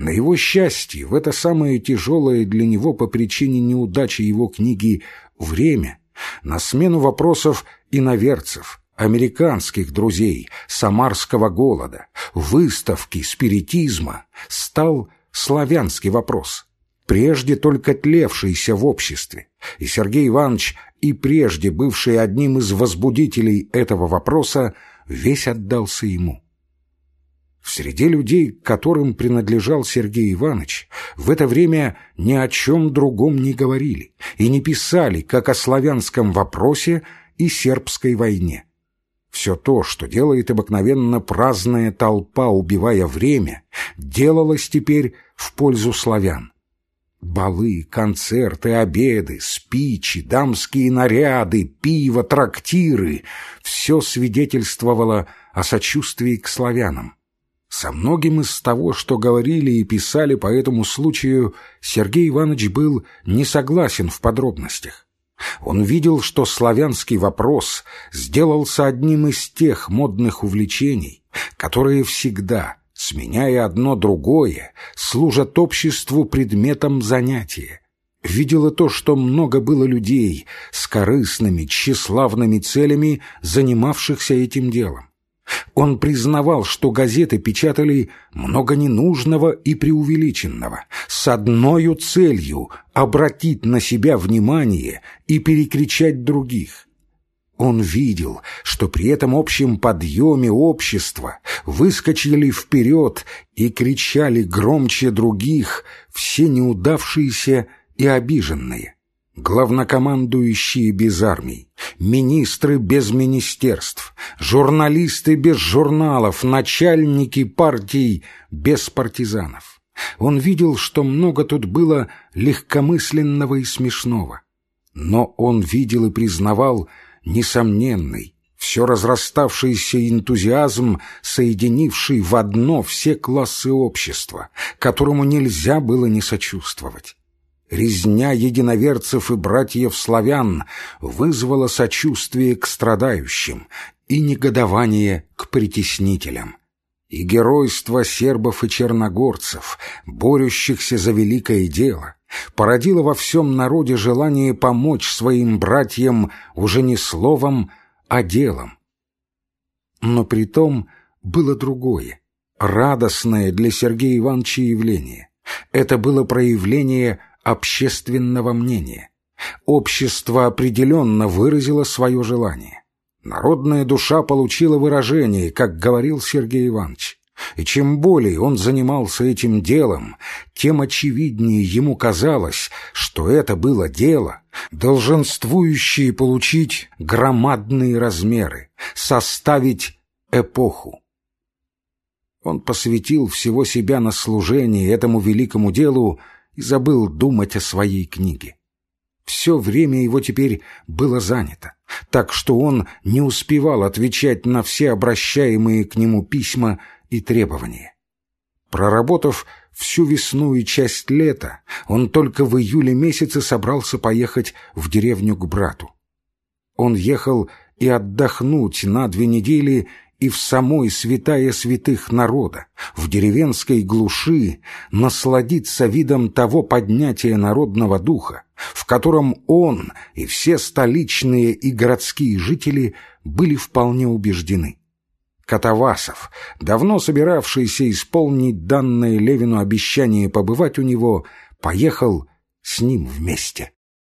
На его счастье, в это самое тяжелое для него по причине неудачи его книги «Время» на смену вопросов иноверцев, американских друзей, самарского голода, выставки, спиритизма стал славянский вопрос, прежде только тлевшийся в обществе, и Сергей Иванович, и прежде бывший одним из возбудителей этого вопроса, весь отдался ему. В среде людей, которым принадлежал Сергей Иванович, в это время ни о чем другом не говорили и не писали, как о славянском вопросе и сербской войне. Все то, что делает обыкновенно праздная толпа, убивая время, делалось теперь в пользу славян. Балы, концерты, обеды, спичи, дамские наряды, пиво, трактиры — все свидетельствовало о сочувствии к славянам. Со многим из того, что говорили и писали по этому случаю, Сергей Иванович был не согласен в подробностях. Он видел, что славянский вопрос сделался одним из тех модных увлечений, которые всегда, сменяя одно другое, служат обществу предметом занятия. Видел и то, что много было людей с корыстными, тщеславными целями, занимавшихся этим делом. Он признавал, что газеты печатали много ненужного и преувеличенного, с одной целью — обратить на себя внимание и перекричать других. Он видел, что при этом общем подъеме общества выскочили вперед и кричали громче других все неудавшиеся и обиженные главнокомандующие без армий, министры без министерств, журналисты без журналов, начальники партий без партизанов. Он видел, что много тут было легкомысленного и смешного. Но он видел и признавал несомненный, все разраставшийся энтузиазм, соединивший в одно все классы общества, которому нельзя было не сочувствовать. Резня единоверцев и братьев-славян вызвала сочувствие к страдающим и негодование к притеснителям. И геройство сербов и черногорцев, борющихся за великое дело, породило во всем народе желание помочь своим братьям уже не словом, а делом. Но при том было другое, радостное для Сергея Ивановича явление. Это было проявление общественного мнения. Общество определенно выразило свое желание. Народная душа получила выражение, как говорил Сергей Иванович. И чем более он занимался этим делом, тем очевиднее ему казалось, что это было дело, долженствующее получить громадные размеры, составить эпоху. Он посвятил всего себя на служение этому великому делу и забыл думать о своей книге. Все время его теперь было занято, так что он не успевал отвечать на все обращаемые к нему письма и требования. Проработав всю весну и часть лета, он только в июле месяце собрался поехать в деревню к брату. Он ехал и отдохнуть на две недели и в самой святая святых народа, в деревенской глуши, насладиться видом того поднятия народного духа, в котором он и все столичные и городские жители были вполне убеждены. Катавасов, давно собиравшийся исполнить данное Левину обещание побывать у него, поехал с ним вместе.